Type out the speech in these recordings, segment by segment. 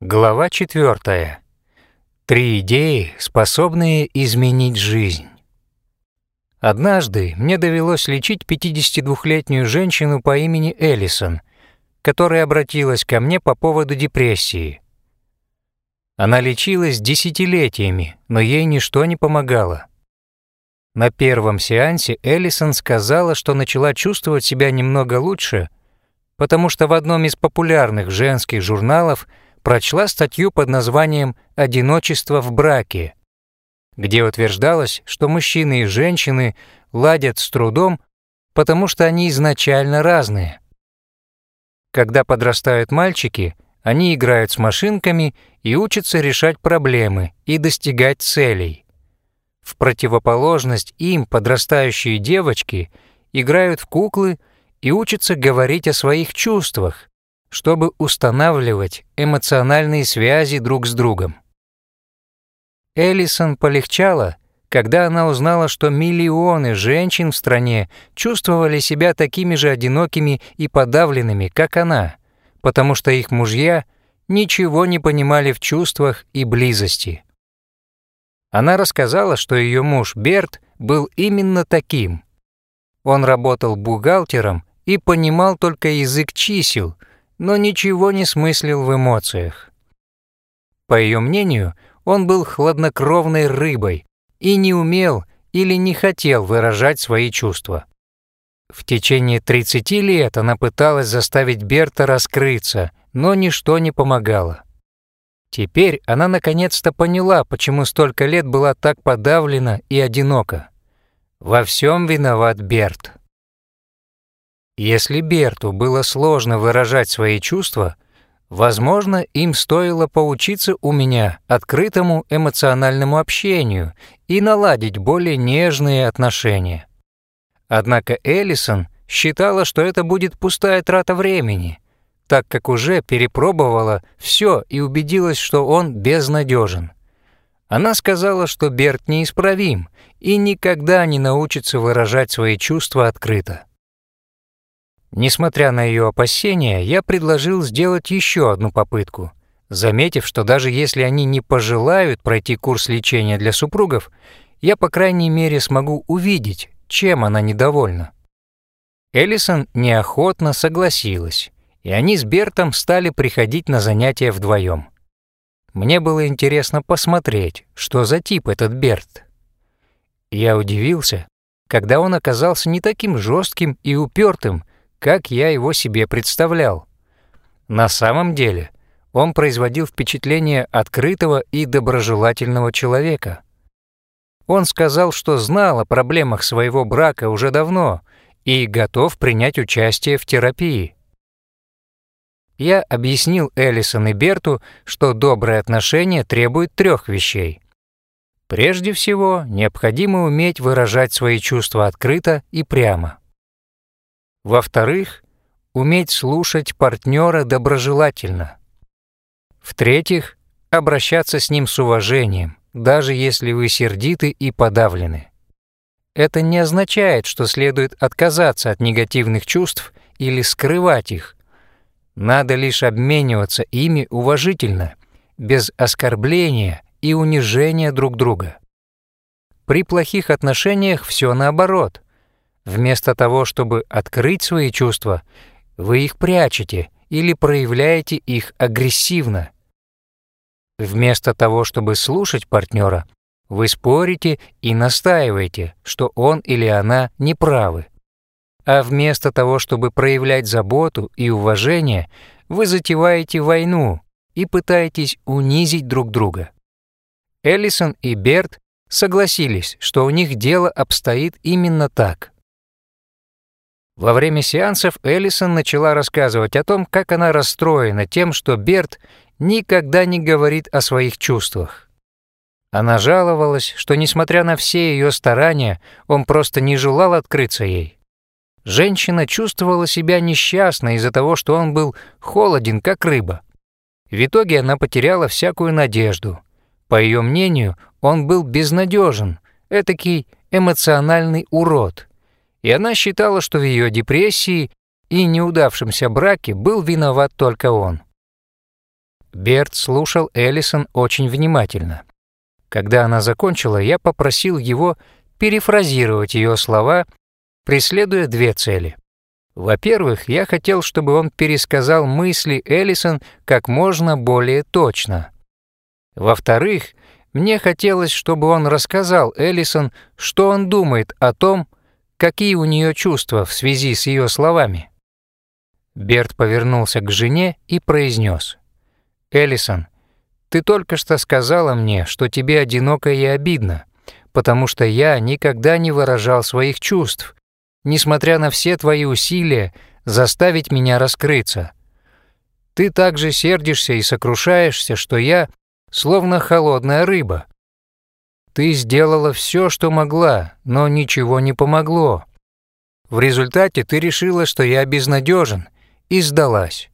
Глава 4. Три идеи, способные изменить жизнь. Однажды мне довелось лечить 52-летнюю женщину по имени Эллисон, которая обратилась ко мне по поводу депрессии. Она лечилась десятилетиями, но ей ничто не помогало. На первом сеансе Эллисон сказала, что начала чувствовать себя немного лучше, потому что в одном из популярных женских журналов – прочла статью под названием «Одиночество в браке», где утверждалось, что мужчины и женщины ладят с трудом, потому что они изначально разные. Когда подрастают мальчики, они играют с машинками и учатся решать проблемы и достигать целей. В противоположность им подрастающие девочки играют в куклы и учатся говорить о своих чувствах, чтобы устанавливать эмоциональные связи друг с другом. Эллисон полегчало, когда она узнала, что миллионы женщин в стране чувствовали себя такими же одинокими и подавленными, как она, потому что их мужья ничего не понимали в чувствах и близости. Она рассказала, что ее муж Берт был именно таким. Он работал бухгалтером и понимал только язык чисел – но ничего не смыслил в эмоциях. По ее мнению, он был хладнокровной рыбой и не умел или не хотел выражать свои чувства. В течение 30 лет она пыталась заставить Берта раскрыться, но ничто не помогало. Теперь она наконец-то поняла, почему столько лет была так подавлена и одинока. Во всем виноват Берт. Если Берту было сложно выражать свои чувства, возможно, им стоило поучиться у меня открытому эмоциональному общению и наладить более нежные отношения. Однако Эллисон считала, что это будет пустая трата времени, так как уже перепробовала все и убедилась, что он безнадежен. Она сказала, что Берт неисправим и никогда не научится выражать свои чувства открыто. Несмотря на ее опасения, я предложил сделать еще одну попытку, заметив, что даже если они не пожелают пройти курс лечения для супругов, я, по крайней мере, смогу увидеть, чем она недовольна. Эллисон неохотно согласилась, и они с Бертом стали приходить на занятия вдвоем. Мне было интересно посмотреть, что за тип этот Берт. Я удивился, когда он оказался не таким жестким и упертым, как я его себе представлял. На самом деле он производил впечатление открытого и доброжелательного человека. Он сказал, что знал о проблемах своего брака уже давно и готов принять участие в терапии. Я объяснил Эллисон и Берту, что добрые отношения требуют трех вещей. Прежде всего, необходимо уметь выражать свои чувства открыто и прямо. Во-вторых, уметь слушать партнера доброжелательно. В-третьих, обращаться с ним с уважением, даже если вы сердиты и подавлены. Это не означает, что следует отказаться от негативных чувств или скрывать их. Надо лишь обмениваться ими уважительно, без оскорбления и унижения друг друга. При плохих отношениях все наоборот – Вместо того, чтобы открыть свои чувства, вы их прячете или проявляете их агрессивно. Вместо того, чтобы слушать партнера, вы спорите и настаиваете, что он или она неправы. А вместо того, чтобы проявлять заботу и уважение, вы затеваете войну и пытаетесь унизить друг друга. Эллисон и Берт согласились, что у них дело обстоит именно так. Во время сеансов Эллисон начала рассказывать о том, как она расстроена тем, что Берт никогда не говорит о своих чувствах. Она жаловалась, что, несмотря на все ее старания, он просто не желал открыться ей. Женщина чувствовала себя несчастной из-за того, что он был холоден, как рыба. В итоге она потеряла всякую надежду. По ее мнению, он был безнадежен, этакий эмоциональный урод и она считала, что в ее депрессии и неудавшемся браке был виноват только он. Берт слушал Эллисон очень внимательно. Когда она закончила, я попросил его перефразировать ее слова, преследуя две цели. Во-первых, я хотел, чтобы он пересказал мысли Эллисон как можно более точно. Во-вторых, мне хотелось, чтобы он рассказал Эллисон, что он думает о том, какие у нее чувства в связи с ее словами. Берт повернулся к жене и произнес. «Эллисон, ты только что сказала мне, что тебе одиноко и обидно, потому что я никогда не выражал своих чувств, несмотря на все твои усилия заставить меня раскрыться. Ты также сердишься и сокрушаешься, что я словно холодная рыба. Ты сделала все, что могла, но ничего не помогло. В результате ты решила, что я безнадежен, и сдалась.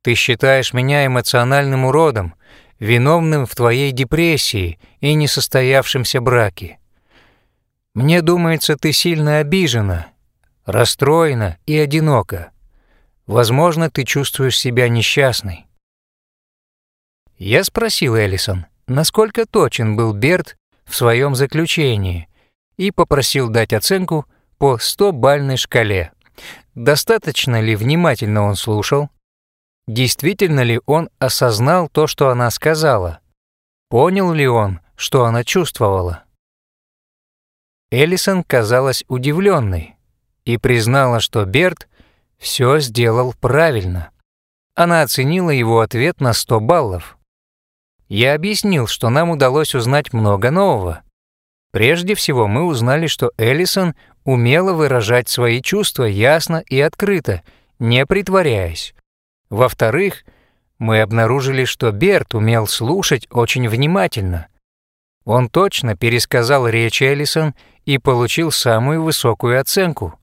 Ты считаешь меня эмоциональным уродом, виновным в твоей депрессии и несостоявшемся браке. Мне думается, ты сильно обижена, расстроена и одинока. Возможно, ты чувствуешь себя несчастной. Я спросил Эллисон, насколько точен был Берт в своем заключении, и попросил дать оценку по 100-бальной шкале. Достаточно ли внимательно он слушал? Действительно ли он осознал то, что она сказала? Понял ли он, что она чувствовала? Эллисон казалась удивленной и признала, что Берт все сделал правильно. Она оценила его ответ на 100 баллов. Я объяснил, что нам удалось узнать много нового. Прежде всего мы узнали, что Эллисон умела выражать свои чувства ясно и открыто, не притворяясь. Во-вторых, мы обнаружили, что Берт умел слушать очень внимательно. Он точно пересказал речь Эллисон и получил самую высокую оценку.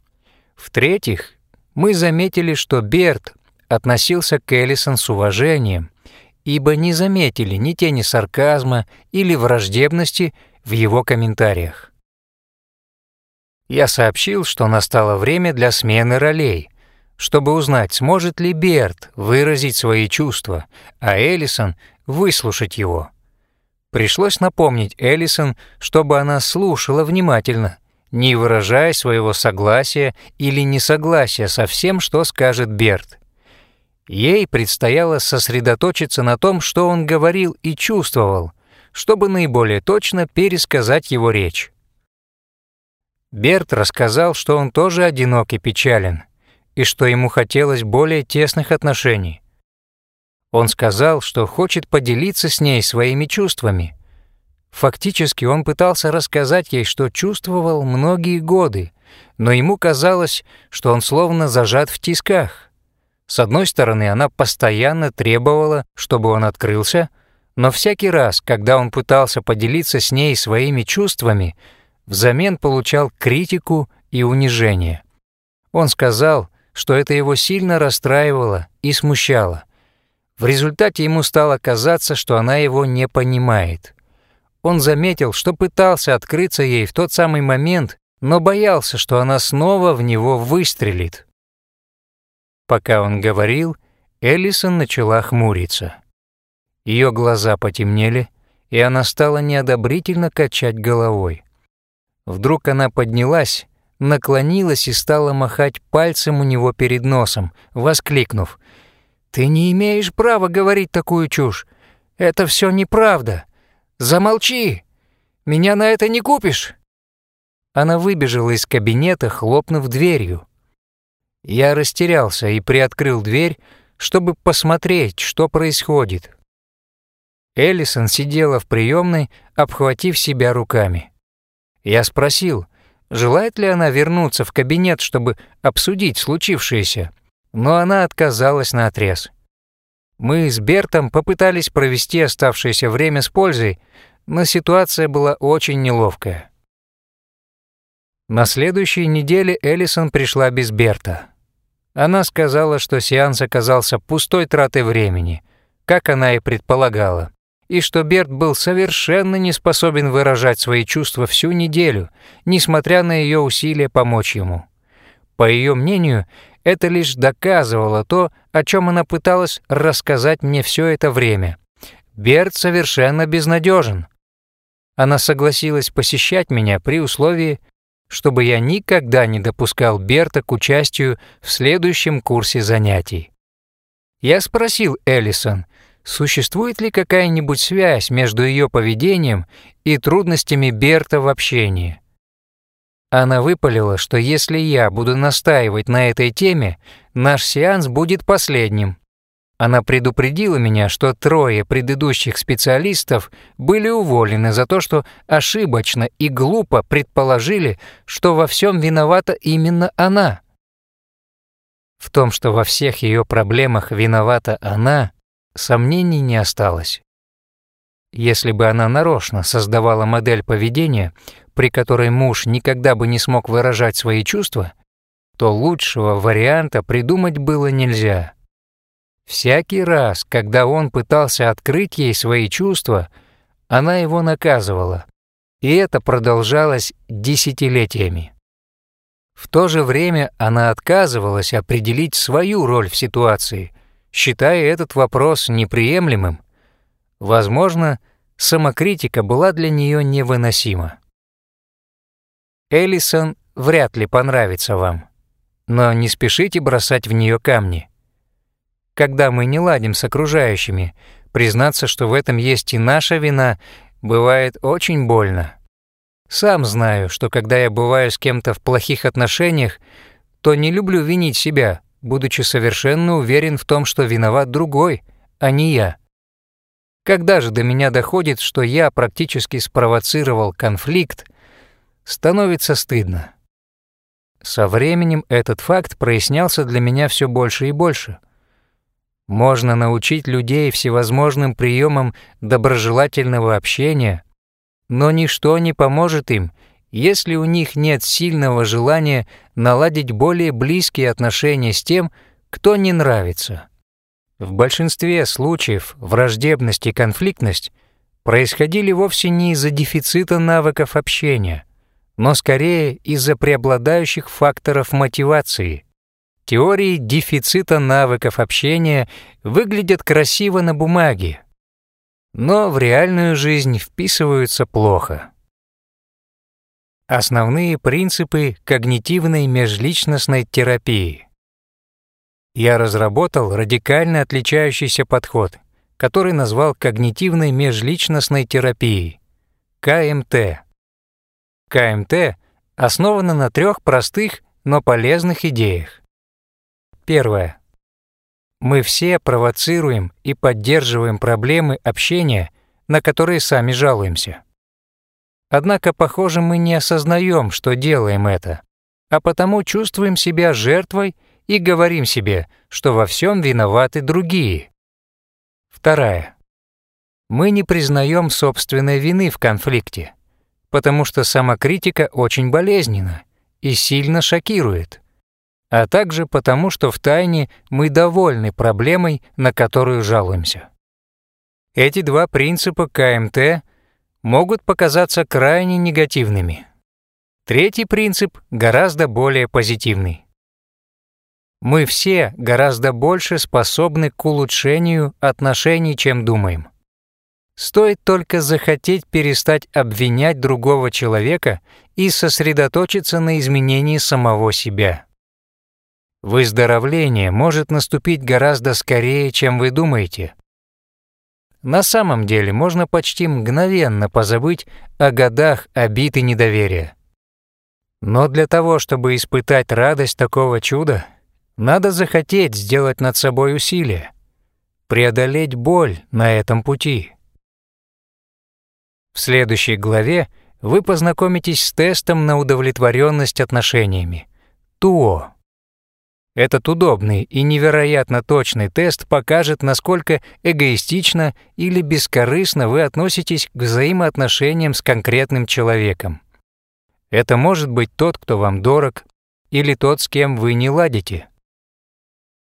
В-третьих, мы заметили, что Берт относился к Эллисон с уважением, ибо не заметили ни тени сарказма или враждебности в его комментариях. Я сообщил, что настало время для смены ролей, чтобы узнать, сможет ли Берт выразить свои чувства, а Эллисон выслушать его. Пришлось напомнить Эллисон, чтобы она слушала внимательно, не выражая своего согласия или несогласия со всем, что скажет Берт. Ей предстояло сосредоточиться на том, что он говорил и чувствовал, чтобы наиболее точно пересказать его речь. Берт рассказал, что он тоже одинок и печален, и что ему хотелось более тесных отношений. Он сказал, что хочет поделиться с ней своими чувствами. Фактически он пытался рассказать ей, что чувствовал многие годы, но ему казалось, что он словно зажат в тисках. С одной стороны, она постоянно требовала, чтобы он открылся, но всякий раз, когда он пытался поделиться с ней своими чувствами, взамен получал критику и унижение. Он сказал, что это его сильно расстраивало и смущало. В результате ему стало казаться, что она его не понимает. Он заметил, что пытался открыться ей в тот самый момент, но боялся, что она снова в него выстрелит. Пока он говорил, Эллисон начала хмуриться. Ее глаза потемнели, и она стала неодобрительно качать головой. Вдруг она поднялась наклонилась и стала махать пальцем у него перед носом, воскликнув. «Ты не имеешь права говорить такую чушь. Это все неправда. Замолчи! Меня на это не купишь!» Она выбежала из кабинета, хлопнув дверью. Я растерялся и приоткрыл дверь, чтобы посмотреть, что происходит. Эллисон сидела в приемной, обхватив себя руками. Я спросил, желает ли она вернуться в кабинет, чтобы обсудить случившееся, но она отказалась на отрез. Мы с Бертом попытались провести оставшееся время с пользой, но ситуация была очень неловкая. На следующей неделе Эллисон пришла без Берта. Она сказала, что сеанс оказался пустой тратой времени, как она и предполагала и что Берт был совершенно не способен выражать свои чувства всю неделю, несмотря на ее усилия помочь ему. По ее мнению, это лишь доказывало то, о чем она пыталась рассказать мне все это время. Берт совершенно безнадежен. Она согласилась посещать меня при условии, чтобы я никогда не допускал Берта к участию в следующем курсе занятий. Я спросил Эллисон, существует ли какая-нибудь связь между ее поведением и трудностями Берта в общении. Она выпалила, что если я буду настаивать на этой теме, наш сеанс будет последним. Она предупредила меня, что трое предыдущих специалистов были уволены за то, что ошибочно и глупо предположили, что во всем виновата именно она. В том, что во всех ее проблемах виновата она, сомнений не осталось. Если бы она нарочно создавала модель поведения, при которой муж никогда бы не смог выражать свои чувства, то лучшего варианта придумать было нельзя. Всякий раз, когда он пытался открыть ей свои чувства, она его наказывала, и это продолжалось десятилетиями. В то же время она отказывалась определить свою роль в ситуации, считая этот вопрос неприемлемым. Возможно, самокритика была для нее невыносима. Эллисон вряд ли понравится вам, но не спешите бросать в нее камни когда мы не ладим с окружающими, признаться, что в этом есть и наша вина, бывает очень больно. Сам знаю, что когда я бываю с кем-то в плохих отношениях, то не люблю винить себя, будучи совершенно уверен в том, что виноват другой, а не я. Когда же до меня доходит, что я практически спровоцировал конфликт, становится стыдно. Со временем этот факт прояснялся для меня все больше и больше — можно научить людей всевозможным приемам доброжелательного общения, но ничто не поможет им, если у них нет сильного желания наладить более близкие отношения с тем, кто не нравится. В большинстве случаев враждебность и конфликтность происходили вовсе не из-за дефицита навыков общения, но скорее из-за преобладающих факторов мотивации. Теории дефицита навыков общения выглядят красиво на бумаге, но в реальную жизнь вписываются плохо. Основные принципы когнитивной межличностной терапии. Я разработал радикально отличающийся подход, который назвал когнитивной межличностной терапией – КМТ. КМТ основана на трех простых, но полезных идеях. Первое. Мы все провоцируем и поддерживаем проблемы общения, на которые сами жалуемся. Однако, похоже, мы не осознаем, что делаем это, а потому чувствуем себя жертвой и говорим себе, что во всем виноваты другие. Вторая. Мы не признаем собственной вины в конфликте, потому что самокритика очень болезненна и сильно шокирует а также потому, что в тайне мы довольны проблемой, на которую жалуемся. Эти два принципа КМТ могут показаться крайне негативными. Третий принцип гораздо более позитивный. Мы все гораздо больше способны к улучшению отношений, чем думаем. Стоит только захотеть перестать обвинять другого человека и сосредоточиться на изменении самого себя. Выздоровление может наступить гораздо скорее, чем вы думаете. На самом деле можно почти мгновенно позабыть о годах обид и недоверия. Но для того, чтобы испытать радость такого чуда, надо захотеть сделать над собой усилие, преодолеть боль на этом пути. В следующей главе вы познакомитесь с тестом на удовлетворенность отношениями – ТУО. Этот удобный и невероятно точный тест покажет, насколько эгоистично или бескорыстно вы относитесь к взаимоотношениям с конкретным человеком. Это может быть тот, кто вам дорог, или тот, с кем вы не ладите.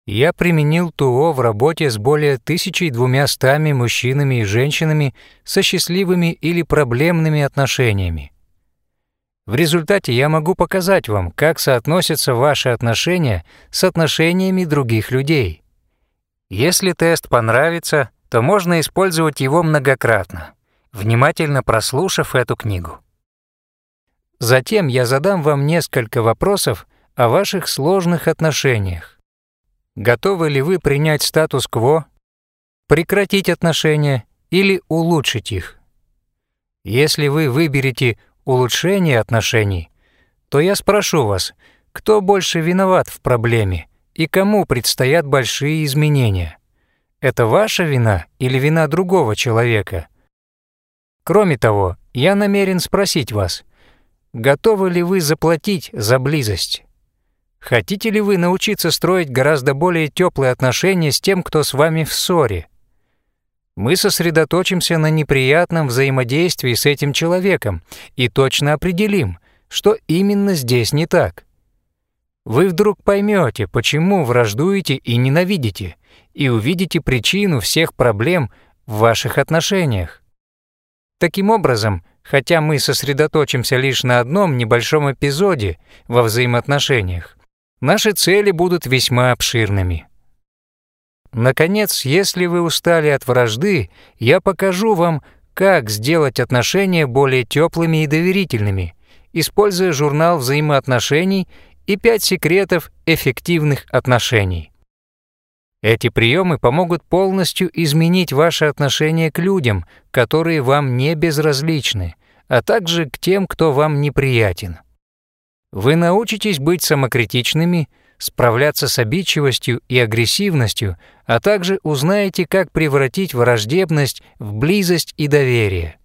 Я применил ТУО в работе с более 1200 мужчинами и женщинами со счастливыми или проблемными отношениями. В результате я могу показать вам, как соотносятся ваши отношения с отношениями других людей. Если тест понравится, то можно использовать его многократно, внимательно прослушав эту книгу. Затем я задам вам несколько вопросов о ваших сложных отношениях. Готовы ли вы принять статус-кво, прекратить отношения или улучшить их? Если вы выберете улучшение отношений, то я спрошу вас, кто больше виноват в проблеме и кому предстоят большие изменения? Это ваша вина или вина другого человека? Кроме того, я намерен спросить вас, готовы ли вы заплатить за близость? Хотите ли вы научиться строить гораздо более теплые отношения с тем, кто с вами в ссоре? Мы сосредоточимся на неприятном взаимодействии с этим человеком и точно определим, что именно здесь не так. Вы вдруг поймете, почему враждуете и ненавидите, и увидите причину всех проблем в ваших отношениях. Таким образом, хотя мы сосредоточимся лишь на одном небольшом эпизоде во взаимоотношениях, Наши цели будут весьма обширными. Наконец, если вы устали от вражды, я покажу вам, как сделать отношения более теплыми и доверительными, используя журнал взаимоотношений и пять секретов эффективных отношений. Эти приемы помогут полностью изменить ваше отношение к людям, которые вам не безразличны, а также к тем, кто вам неприятен. Вы научитесь быть самокритичными, справляться с обидчивостью и агрессивностью, а также узнаете, как превратить враждебность в близость и доверие.